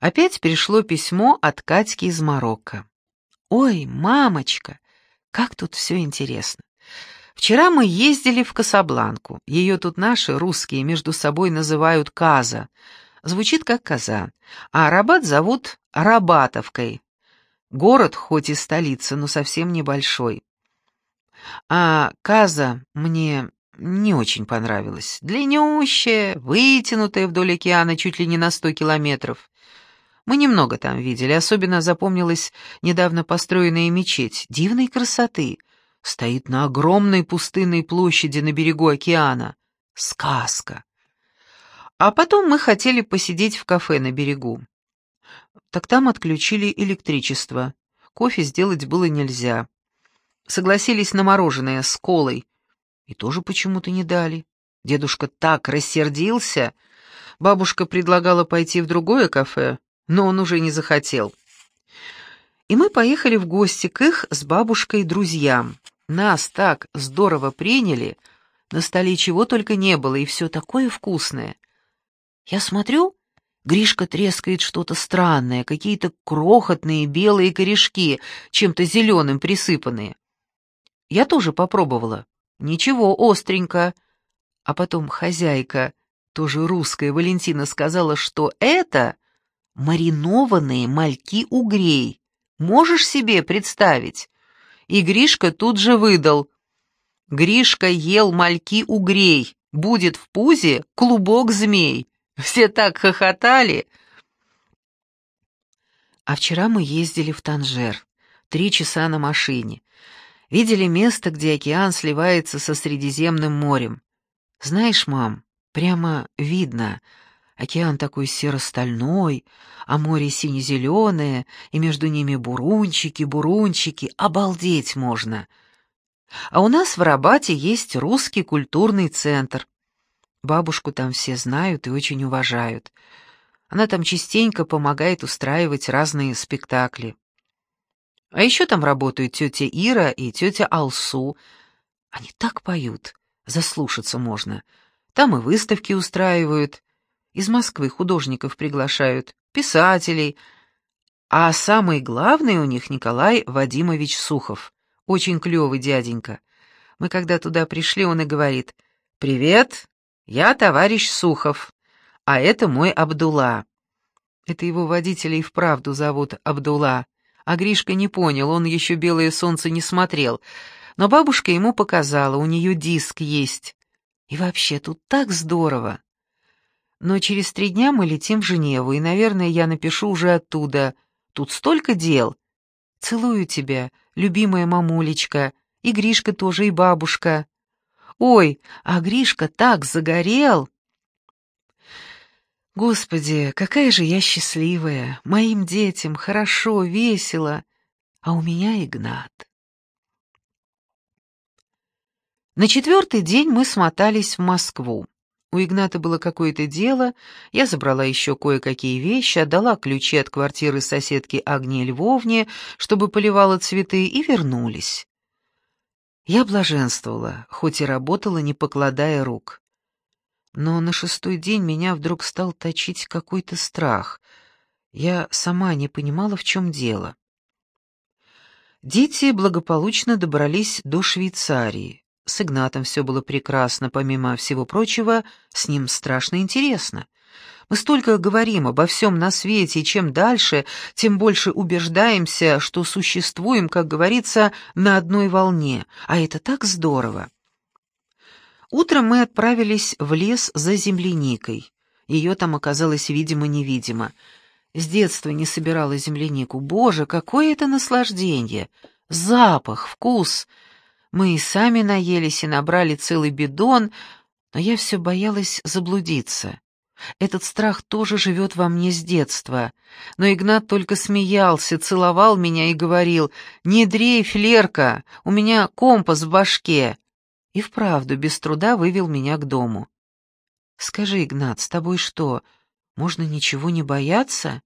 Опять пришло письмо от Катьки из Марокко. «Ой, мамочка, как тут все интересно. Вчера мы ездили в Касабланку. Ее тут наши, русские, между собой называют Каза. Звучит как Казан. А Рабат зовут Рабатовкой. Город хоть и столица, но совсем небольшой. А Каза мне не очень понравилась. Длиннющая, вытянутая вдоль океана чуть ли не на сто километров. Мы немного там видели, особенно запомнилась недавно построенная мечеть дивной красоты. Стоит на огромной пустынной площади на берегу океана. Сказка. А потом мы хотели посидеть в кафе на берегу. Так там отключили электричество. Кофе сделать было нельзя. Согласились на мороженое с колой. И тоже почему-то не дали. Дедушка так рассердился. Бабушка предлагала пойти в другое кафе, но он уже не захотел. И мы поехали в гости к их с бабушкой друзьям. Нас так здорово приняли, на столе чего только не было, и все такое вкусное. Я смотрю, Гришка трескает что-то странное, какие-то крохотные белые корешки, чем-то зеленым присыпанные. Я тоже попробовала. Ничего, остренько. А потом хозяйка, тоже русская, Валентина, сказала, что это маринованные мальки угрей. Можешь себе представить? И Гришка тут же выдал. Гришка ел мальки угрей, будет в пузе клубок змей. Все так хохотали. А вчера мы ездили в Танжер. Три часа на машине. Видели место, где океан сливается со Средиземным морем. Знаешь, мам, прямо видно — Океан такой серо-стальной, а море сине-зеленое, и между ними бурунчики, бурунчики, обалдеть можно. А у нас в Рабате есть русский культурный центр. Бабушку там все знают и очень уважают. Она там частенько помогает устраивать разные спектакли. А еще там работают тетя Ира и тетя Алсу. Они так поют, заслушаться можно. Там и выставки устраивают, из Москвы художников приглашают, писателей. А самый главный у них Николай Вадимович Сухов. Очень клевый дяденька. Мы когда туда пришли, он и говорит, «Привет, я товарищ Сухов, а это мой Абдула». Это его водителя и вправду зовут Абдула. А Гришка не понял, он еще «Белое солнце» не смотрел. Но бабушка ему показала, у нее диск есть. И вообще тут так здорово. Но через три дня мы летим в Женеву, и, наверное, я напишу уже оттуда. Тут столько дел. Целую тебя, любимая мамулечка, и Гришка тоже, и бабушка. Ой, а Гришка так загорел!» Господи, какая же я счастливая! Моим детям хорошо, весело, а у меня Игнат. На четвертый день мы смотались в Москву. У Игната было какое-то дело, я забрала еще кое-какие вещи, отдала ключи от квартиры соседки Агнии Львовне, чтобы поливала цветы, и вернулись. Я блаженствовала, хоть и работала, не покладая рук. Но на шестой день меня вдруг стал точить какой-то страх. Я сама не понимала, в чем дело. Дети благополучно добрались до Швейцарии. С Игнатом все было прекрасно, помимо всего прочего, с ним страшно интересно. Мы столько говорим обо всем на свете, и чем дальше, тем больше убеждаемся, что существуем, как говорится, на одной волне, а это так здорово. Утром мы отправились в лес за земляникой. Ее там оказалось видимо-невидимо. С детства не собирала землянику. Боже, какое это наслаждение! Запах, вкус — мы и сами наелись и набрали целый бидон, но я все боялась заблудиться. Этот страх тоже живет во мне с детства. Но Игнат только смеялся, целовал меня и говорил, «Не дрейф, Лерка, у меня компас в башке». И вправду без труда вывел меня к дому. «Скажи, Игнат, с тобой что, можно ничего не бояться?»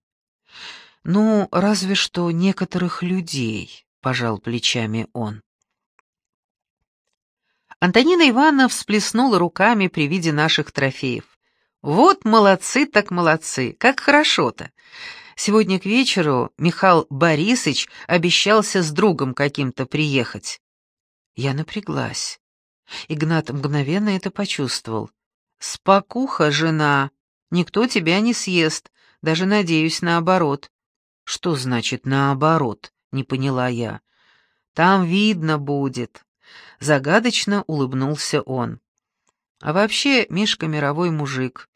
«Ну, разве что некоторых людей», — пожал плечами он. Антонина Ивановна всплеснула руками при виде наших трофеев. Вот молодцы так молодцы, как хорошо-то. Сегодня к вечеру Михаил Борисович обещался с другом каким-то приехать. Я напряглась. Игнат мгновенно это почувствовал. «Спокуха, жена, никто тебя не съест, даже, надеюсь, наоборот». «Что значит «наоборот»?» — не поняла я. «Там видно будет». Загадочно улыбнулся он. А вообще, Мишка мировой мужик.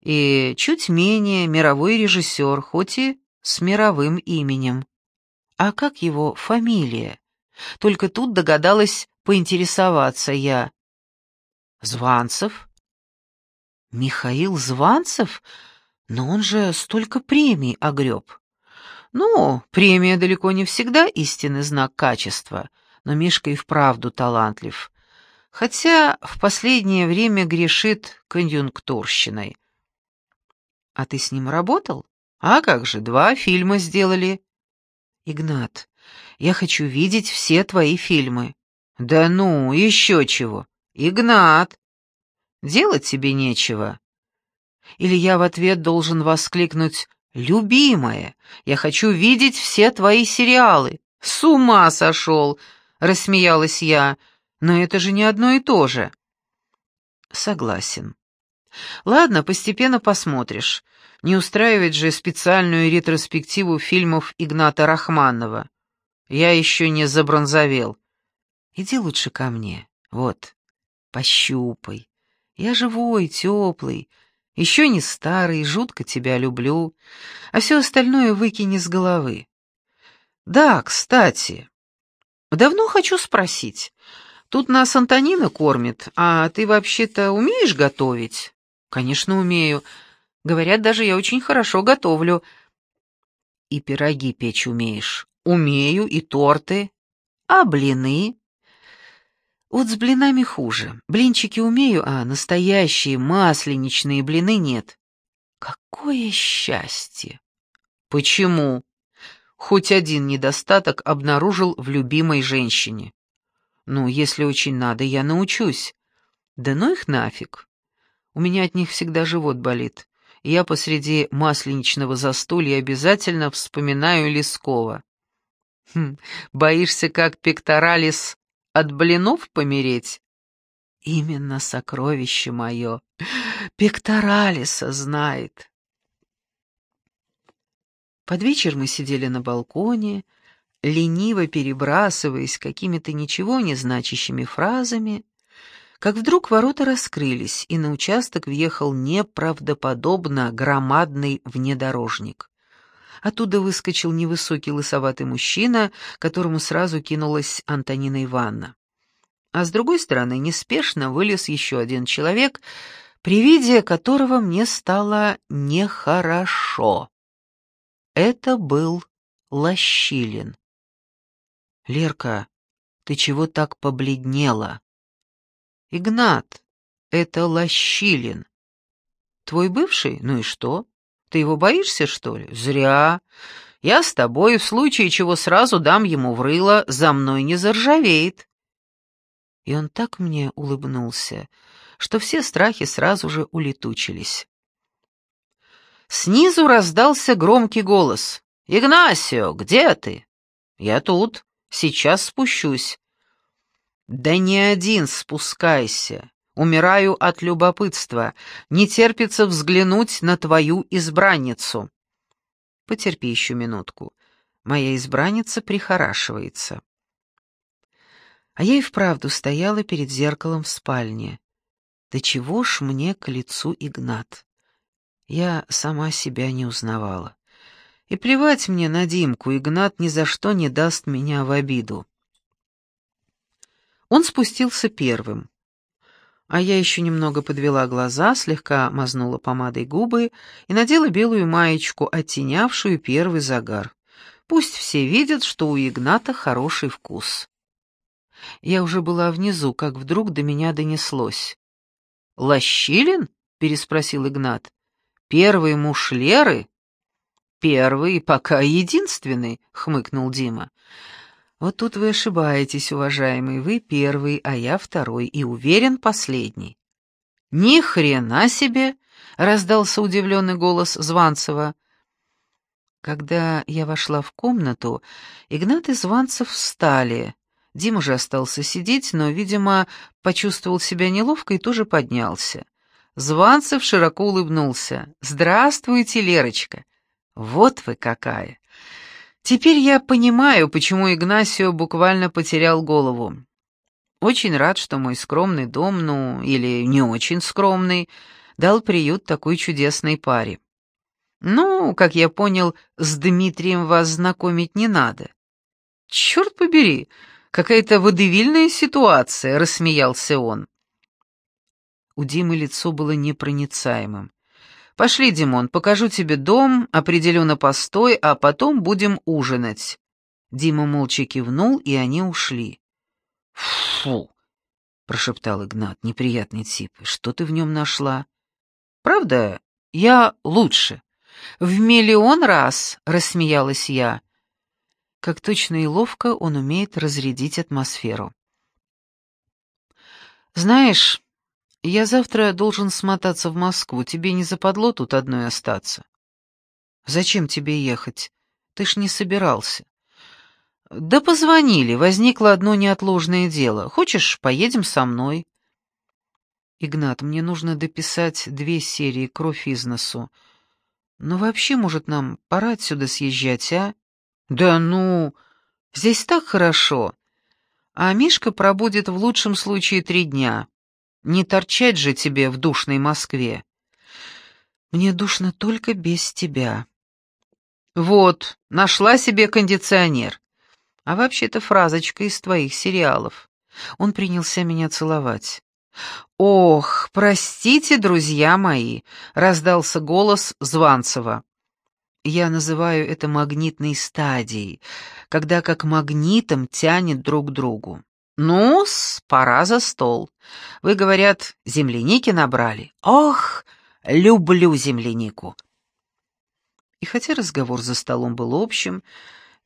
И чуть менее мировой режиссер, хоть и с мировым именем. А как его фамилия? Только тут догадалась поинтересоваться я. Званцев? Михаил Званцев? Но он же столько премий огреб. Ну, премия далеко не всегда истинный знак качества, но Мишка и вправду талантлив. Хотя в последнее время грешит конъюнктурщиной. А ты с ним работал? А как же, два фильма сделали. Игнат, я хочу видеть все твои фильмы. Да ну, еще чего. Игнат, делать тебе нечего. Или я в ответ должен воскликнуть «Любимая, я хочу видеть все твои сериалы». «С ума сошел!» — рассмеялась я. «Но это же не одно и то же». «Согласен. Ладно, постепенно посмотришь. Не устраивать же специальную ретроспективу фильмов Игната Рахманова. Я еще не забронзовел. Иди лучше ко мне. Вот, пощупай. Я живой, теплый, еще не старый, жутко тебя люблю, а все остальное выкини с головы. Да, кстати, давно хочу спросить. Тут нас Антонина кормит, а ты вообще-то умеешь готовить? Конечно, умею. Говорят, даже я очень хорошо готовлю. И пироги печь умеешь. Умею, и торты. А блины? Вот с блинами хуже. Блинчики умею, а настоящие масленичные блины нет. Какое счастье! Почему? Хоть один недостаток обнаружил в любимой женщине. Ну, если очень надо, я научусь. Да ну их нафиг. У меня от них всегда живот болит. Я посреди масленичного застолья обязательно вспоминаю Лескова. Хм, боишься, как пекторалис от блинов помереть? Именно сокровище мое. Пекторалиса знает. Под вечер мы сидели на балконе, лениво перебрасываясь какими-то ничего не значащими фразами, как вдруг ворота раскрылись, и на участок въехал неправдоподобно громадный внедорожник. Оттуда выскочил невысокий лысоватый мужчина, которому сразу кинулась Антонина Ивановна. А с другой стороны неспешно вылез еще один человек, при виде которого мне стало нехорошо. Это был Лощилин. «Лерка, ты чего так побледнела?» «Игнат, это Лощилин. Твой бывший? Ну и что? Ты его боишься, что ли? Зря. Я с тобой, в случае чего сразу дам ему в рыло, за мной не заржавеет». И он так мне улыбнулся, что все страхи сразу же улетучились. Снизу раздался громкий голос. «Игнасио, где ты?» «Я тут. Сейчас спущусь. «Да не один спускайся. Умираю от любопытства. Не терпится взглянуть на твою избранницу». «Потерпи еще минутку. Моя избранница прихорашивается». А я и вправду стояла перед зеркалом в спальне. Да чего ж мне к лицу Игнат? Я сама себя не узнавала. И плевать мне на Димку, Игнат ни за что не даст меня в обиду. Он спустился первым. А я еще немного подвела глаза, слегка мазнула помадой губы и надела белую маечку, оттенявшую первый загар. Пусть все видят, что у Игната хороший вкус. Я уже была внизу, как вдруг до меня донеслось. «Лощилин?» — переспросил Игнат. «Первый муж Леры?» «Первый и пока единственный», — хмыкнул Дима. Вот тут вы ошибаетесь, уважаемый, вы первый, а я второй, и уверен, последний. Ни хрена себе, раздался удивленный голос Званцева. Когда я вошла в комнату, Игнат и Званцев встали. Дима же остался сидеть, но, видимо, почувствовал себя неловко и тоже поднялся. Званцев широко улыбнулся. «Здравствуйте, Лерочка! Вот вы какая!» Теперь я понимаю, почему Игнасио буквально потерял голову. Очень рад, что мой скромный дом, ну, или не очень скромный, дал приют такой чудесной паре. Ну, как я понял, с Дмитрием вас знакомить не надо. Черт побери, какая-то водевильная ситуация, рассмеялся он. У Димы лицо было непроницаемым. «Пошли, Димон, покажу тебе дом, определю на постой, а потом будем ужинать». Дима молча кивнул, и они ушли. «Фу!» — прошептал Игнат, неприятный тип. «Что ты в нем нашла?» «Правда, я лучше». «В миллион раз!» — рассмеялась я. Как точно и ловко он умеет разрядить атмосферу. «Знаешь, я завтра должен смотаться в Москву. Тебе не западло тут одной остаться?» «Зачем тебе ехать? Ты ж не собирался». «Да позвонили, возникло одно неотложное дело. Хочешь, поедем со мной?» «Игнат, мне нужно дописать две серии «Кровь из носу». Но вообще, может, нам пора отсюда съезжать, а?» «Да ну, здесь так хорошо. А Мишка пробудет в лучшем случае три дня. Не торчать же тебе в душной Москве. Мне душно только без тебя». «Вот, нашла себе кондиционер. А вообще это фразочка из твоих сериалов. Он принялся меня целовать. «Ох, простите, друзья мои!» — раздался голос Званцева. Я называю это магнитной стадией, когда как магнитом тянет друг к другу. Ну пора за стол. Вы, говорят, земляники набрали? Ох, люблю землянику!» И хотя разговор за столом был общим,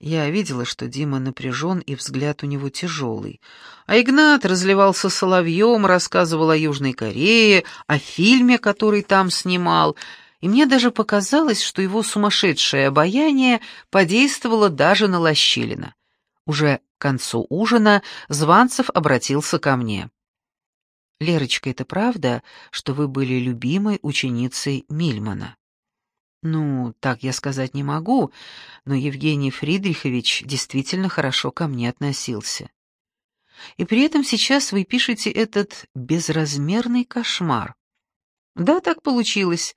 я видела, что Дима напряжен и взгляд у него тяжелый. А Игнат разливался соловьем, рассказывал о Южной Корее, о фильме, который там снимал, и мне даже показалось, что его сумасшедшее обаяние подействовало даже на Лощилина. Уже к концу ужина Званцев обратился ко мне. «Лерочка, это правда, что вы были любимой ученицей Мильмана?» Ну, так я сказать не могу, но Евгений Фридрихович действительно хорошо ко мне относился. И при этом сейчас вы пишете этот безразмерный кошмар. Да, так получилось.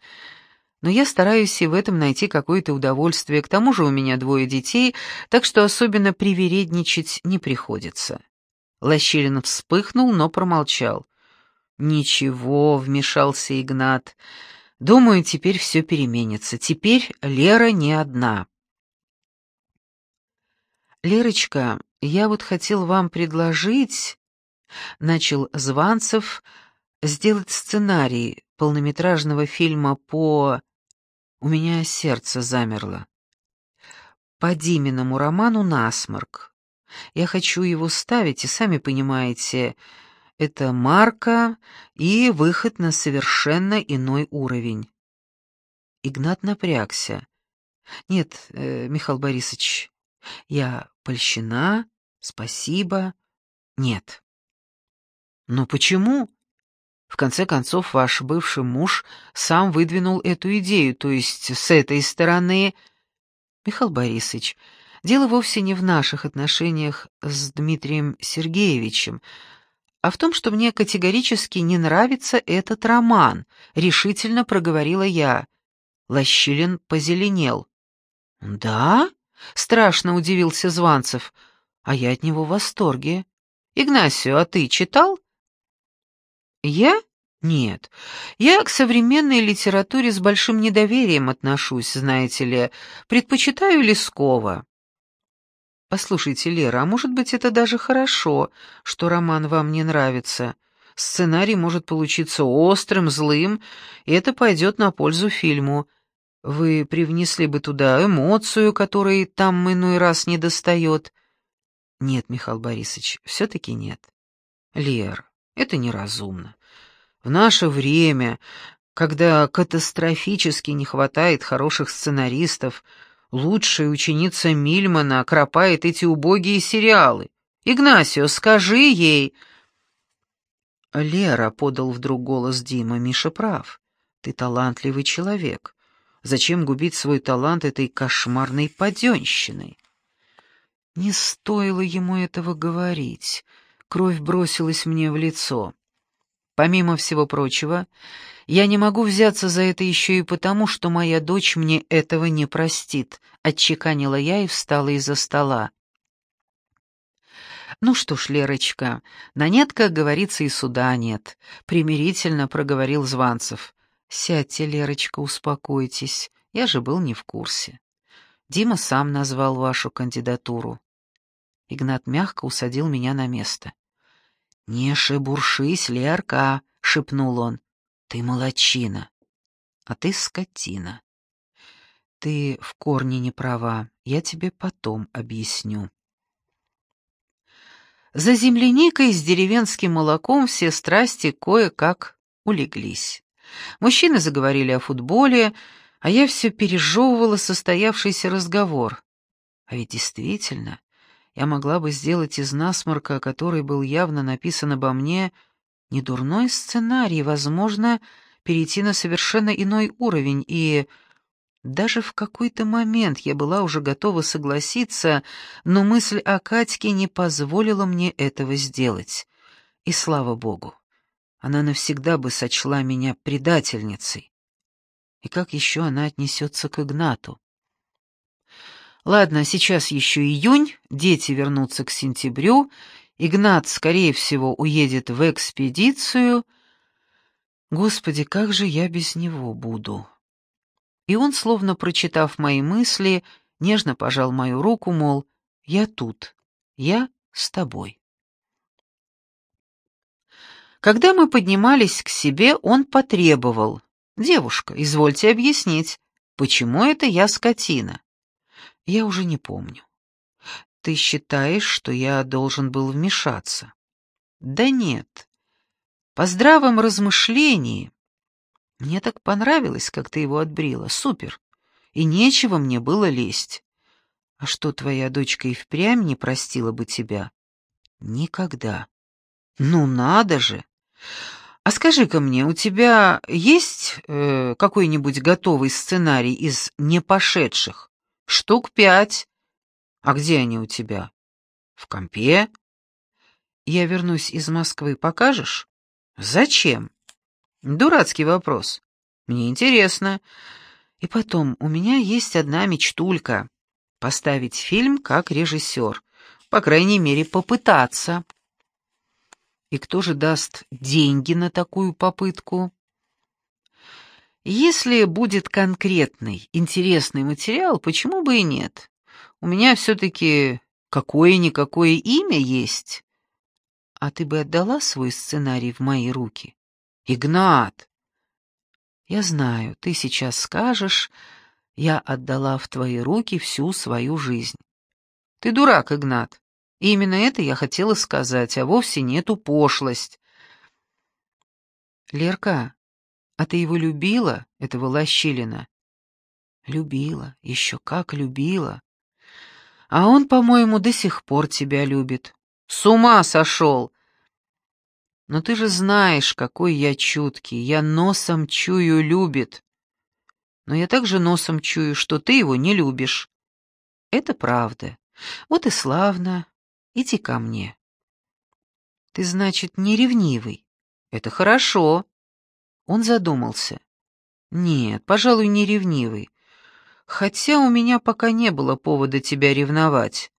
Но я стараюсь и в этом найти какое-то удовольствие. К тому же у меня двое детей, так что особенно привередничать не приходится. Лощилин вспыхнул, но промолчал. «Ничего», — вмешался Игнат, — Думаю, теперь все переменится. Теперь Лера не одна. «Лерочка, я вот хотел вам предложить...» — начал Званцев сделать сценарий полнометражного фильма по... У меня сердце замерло. По Диминому роману «Насморк». Я хочу его ставить, и сами понимаете, это марка и выход на совершенно иной уровень. Игнат напрягся. «Нет, э, Михаил Борисович, я польщена, спасибо. Нет». «Но почему?» В конце концов, ваш бывший муж сам выдвинул эту идею, то есть с этой стороны... Михаил Борисович, дело вовсе не в наших отношениях с Дмитрием Сергеевичем, а в том, что мне категорически не нравится этот роман», — решительно проговорила я. Лощилин позеленел. «Да?» — страшно удивился Званцев. «А я от него в восторге. Игнасио, а ты читал?» «Я? Нет. Я к современной литературе с большим недоверием отношусь, знаете ли. Предпочитаю Лескова». «Послушайте, Лера, а может быть, это даже хорошо, что роман вам не нравится. Сценарий может получиться острым, злым, и это пойдет на пользу фильму. Вы привнесли бы туда эмоцию, которой там иной раз не достает». «Нет, Михаил Борисович, все-таки нет. Лер, это неразумно. В наше время, когда катастрофически не хватает хороших сценаристов, лучшая ученица Мильмана кропает эти убогие сериалы. Игнасио, скажи ей...» «Лера», — подал вдруг голос Дима, — «Миша прав. Ты талантливый человек. Зачем губить свой талант этой кошмарной паденщиной?» Не стоило ему этого говорить. Кровь бросилась мне в лицо. Помимо всего прочего, я не могу взяться за это еще и потому, что моя дочь мне этого не простит, отчеканила я и встала из-за стола. «Ну что ж, Лерочка, на нет, как говорится, и суда нет», — примирительно проговорил Званцев. «Сядьте, Лерочка, успокойтесь, я же был не в курсе. Дима сам назвал вашу кандидатуру». Игнат мягко усадил меня на место. «Не шебуршись, Лерка», — шепнул он. «Ты молочина, а ты скотина. Ты в корне не права, я тебе потом объясню». За земляникой с деревенским молоком все страсти кое-как улеглись. Мужчины заговорили о футболе, а я все пережевывала состоявшийся разговор. А ведь действительно, я могла бы сделать из насморка, который был явно написан обо мне, недурной сценарий, возможно, перейти на совершенно иной уровень, и даже в какой-то момент я была уже готова согласиться, но мысль о Катьке не позволила мне этого сделать. И слава богу, она навсегда бы сочла меня предательницей. И как еще она отнесется к Игнату? Ладно, сейчас еще июнь, дети вернутся к сентябрю, Игнат, скорее всего, уедет в экспедицию. Господи, как же я без него буду? И он, словно прочитав мои мысли, нежно пожал мою руку, мол, я тут, я с тобой. Когда мы поднимались к себе, он потребовал. «Девушка, извольте объяснить, почему это я скотина?» Я уже не помню. Ты считаешь, что я должен был вмешаться? Да нет. По здравом размышлении. Мне так понравилось, как ты его отбрила. Супер. И нечего мне было лезть. А что, твоя дочка и впрямь не простила бы тебя? Никогда. Ну надо же. А скажи-ка мне, у тебя есть э, какой-нибудь готовый сценарий из непошедших? Штук пять. А где они у тебя? В компе? Я вернусь из Москвы, покажешь? Зачем? Дурацкий вопрос. Мне интересно. И потом, у меня есть одна мечтулька — поставить фильм как режиссер. По крайней мере, попытаться. И кто же даст деньги на такую попытку? Если будет конкретный, интересный материал, почему бы и нет? У меня все-таки какое-никакое имя есть. А ты бы отдала свой сценарий в мои руки? Игнат! Я знаю, ты сейчас скажешь, я отдала в твои руки всю свою жизнь. Ты дурак, Игнат. И именно это я хотела сказать, а вовсе не эту пошлость. Лерка, а ты его любила, этого Лощилина? Любила, еще как любила. А он, по-моему, до сих пор тебя любит. С ума сошел! Но ты же знаешь, какой я чуткий, я носом чую любит. Но я также носом чую, что ты его не любишь. Это правда. Вот и славно. Иди ко мне. Ты, значит, не ревнивый. Это хорошо. Он задумался. «Нет, пожалуй, не ревнивый. Хотя у меня пока не было повода тебя ревновать.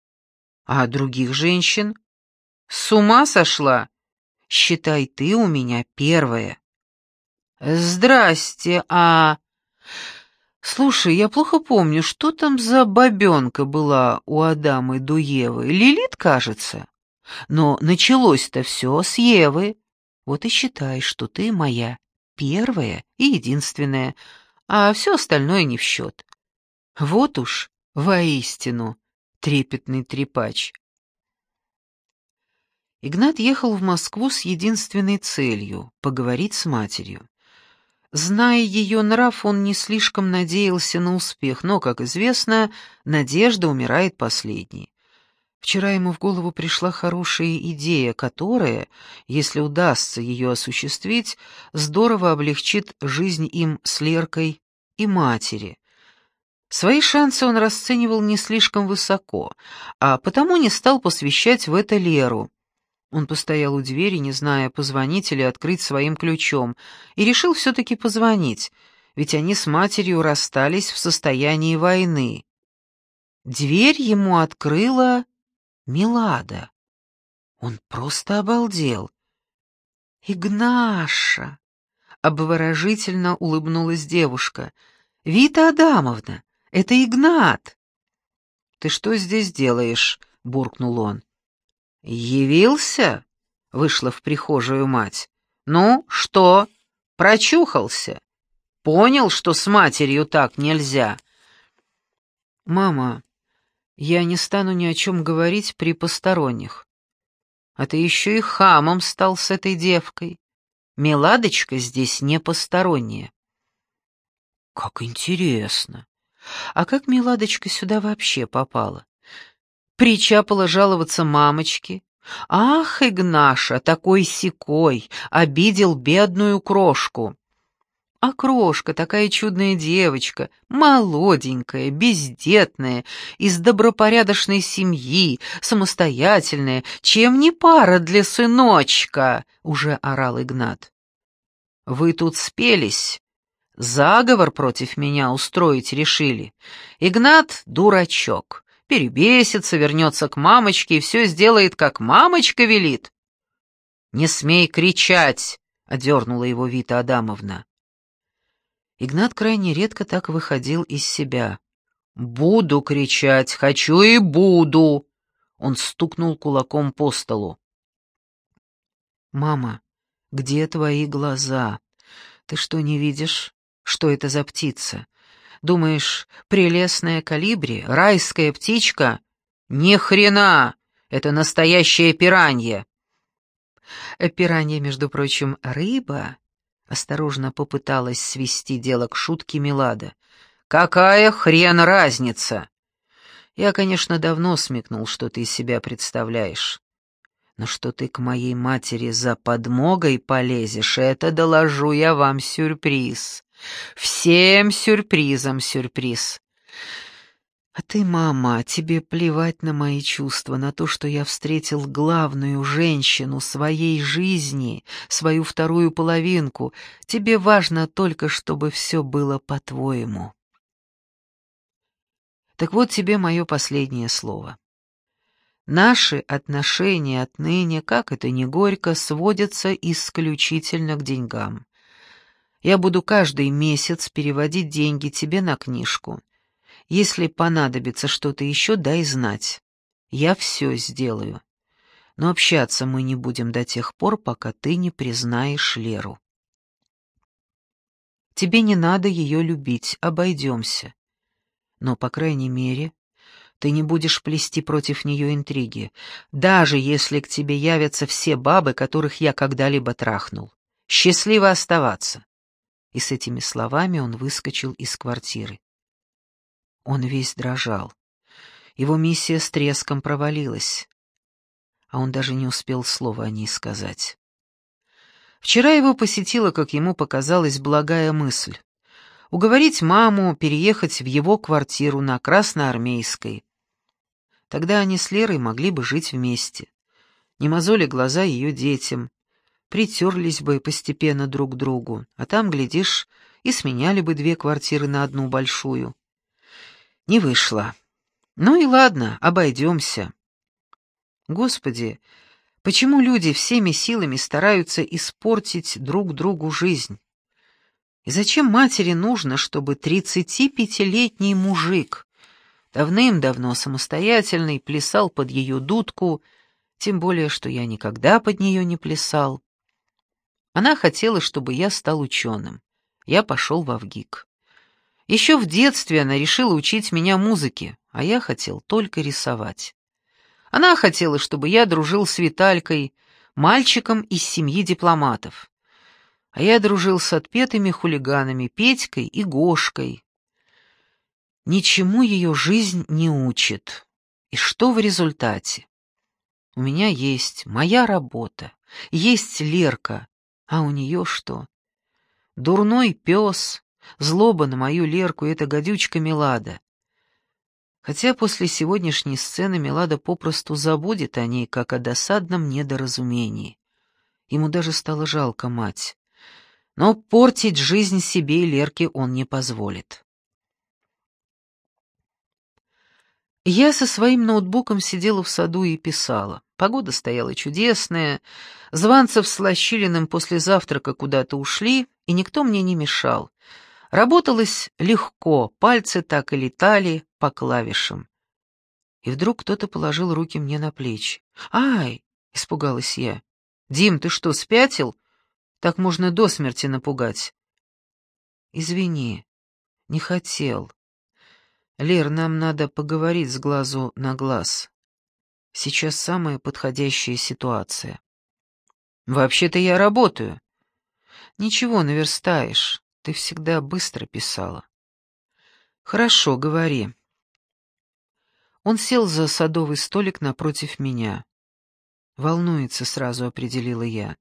А других женщин? С ума сошла? Считай, ты у меня первая». «Здрасте, а...» «Слушай, я плохо помню, что там за бабенка была у Адама до Евы? Лилит, кажется? Но началось-то все с Евы. Вот и считай, что ты моя первое и единственное, а все остальное не в счет. Вот уж, воистину, трепетный трепач. Игнат ехал в Москву с единственной целью — поговорить с матерью. Зная ее нрав, он не слишком надеялся на успех, но, как известно, надежда умирает последней. Вчера ему в голову пришла хорошая идея, которая, если удастся ее осуществить, здорово облегчит жизнь им с Леркой и матери. Свои шансы он расценивал не слишком высоко, а потому не стал посвящать в это Леру. Он постоял у двери, не зная, позвонить или открыть своим ключом, и решил все-таки позвонить, ведь они с матерью расстались в состоянии войны. Дверь ему открыла Милада. Он просто обалдел. «Игнаша!» — обворожительно улыбнулась девушка. «Вита Адамовна, это Игнат!» «Ты что здесь делаешь?» — буркнул он. «Явился?» — вышла в прихожую мать. «Ну, что? Прочухался? Понял, что с матерью так нельзя?» «Мама, я не стану ни о чем говорить при посторонних. А ты еще и хамом стал с этой девкой. Меладочка здесь не посторонняя. Как интересно. А как Меладочка сюда вообще попала? Причапала жаловаться мамочке. Ах, Игнаша, такой секой, обидел бедную крошку. А крошка, такая чудная девочка, молоденькая, бездетная, из добропорядочной семьи, самостоятельная, чем не пара для сыночка, уже орал Игнат. Вы тут спелись, заговор против меня устроить решили. Игнат — дурачок, перебесится, вернется к мамочке и все сделает, как мамочка велит. «Не смей кричать!» — одернула его Вита Адамовна. Игнат крайне редко так выходил из себя. «Буду кричать, хочу и буду!» Он стукнул кулаком по столу. «Мама, где твои глаза? Ты что, не видишь, что это за птица? Думаешь, прелестная калибри, райская птичка? Ни хрена! Это настоящее пиранье!» Пиранье, между прочим, рыба, Осторожно попыталась свести дело к шутке Милада. «Какая хрен разница?» «Я, конечно, давно смекнул, что ты из себя представляешь. Но что ты к моей матери за подмогой полезешь, это, доложу я вам, сюрприз. Всем сюрпризом сюрприз. А ты, мама, тебе плевать на мои чувства, на то, что я встретил главную женщину своей жизни, свою вторую половинку. Тебе важно только, чтобы все было по-твоему. Так вот тебе мое последнее слово. Наши отношения отныне, как это ни горько, сводятся исключительно к деньгам. Я буду каждый месяц переводить деньги тебе на книжку. Если понадобится что-то еще, дай знать. Я все сделаю. Но общаться мы не будем до тех пор, пока ты не признаешь Леру. Тебе не надо ее любить, обойдемся. Но, по крайней мере, ты не будешь плести против нее интриги, даже если к тебе явятся все бабы, которых я когда-либо трахнул. Счастливо оставаться. И с этими словами он выскочил из квартиры. Он весь дрожал. Его миссия с треском провалилась. А он даже не успел слова о ней сказать. Вчера его посетила, как ему показалась, благая мысль. Уговорить маму переехать в его квартиру на Красноармейской. Тогда они с Лерой могли бы жить вместе. Не мозоли глаза ее детям. Притерлись бы постепенно друг к другу, а там, глядишь, и сменяли бы две квартиры на одну большую. Не вышло. Ну и ладно, обойдемся. Господи, почему люди всеми силами стараются испортить друг другу жизнь? И зачем матери нужно, чтобы тридцатипятилетний мужик, давным-давно самостоятельный, плясал под ее дудку, тем более, что я никогда под нее не плясал? Она хотела, чтобы я стал ученым. Я пошел в Авгик. Еще в детстве она решила учить меня музыке, а я хотел только рисовать. Она хотела, чтобы я дружил с Виталькой, мальчиком из семьи дипломатов. А я дружил с отпетыми хулиганами Петькой и Гошкой. Ничему ее жизнь не учит. И что в результате? У меня есть моя работа, есть Лерка, а у нее что? Дурной пес, злоба на мою Лерку и эта гадючка Милада. Хотя после сегодняшней сцены Милада попросту забудет о ней, как о досадном недоразумении. Ему даже стало жалко мать. Но портить жизнь себе и Лерке он не позволит. Я со своим ноутбуком сидела в саду и писала. Погода стояла чудесная, Званцев с Лощилиным после завтрака куда-то ушли, и никто мне не мешал. Работалось легко, пальцы так и летали по клавишам. И вдруг кто-то положил руки мне на плечи. «Ай!» — испугалась я. «Дим, ты что, спятил? Так можно до смерти напугать». «Извини, не хотел», «Лер, нам надо поговорить с глазу на глаз. Сейчас самая подходящая ситуация». «Вообще-то я работаю». «Ничего, наверстаешь. Ты всегда быстро писала». «Хорошо, говори». Он сел за садовый столик напротив меня. «Волнуется», — сразу определила я.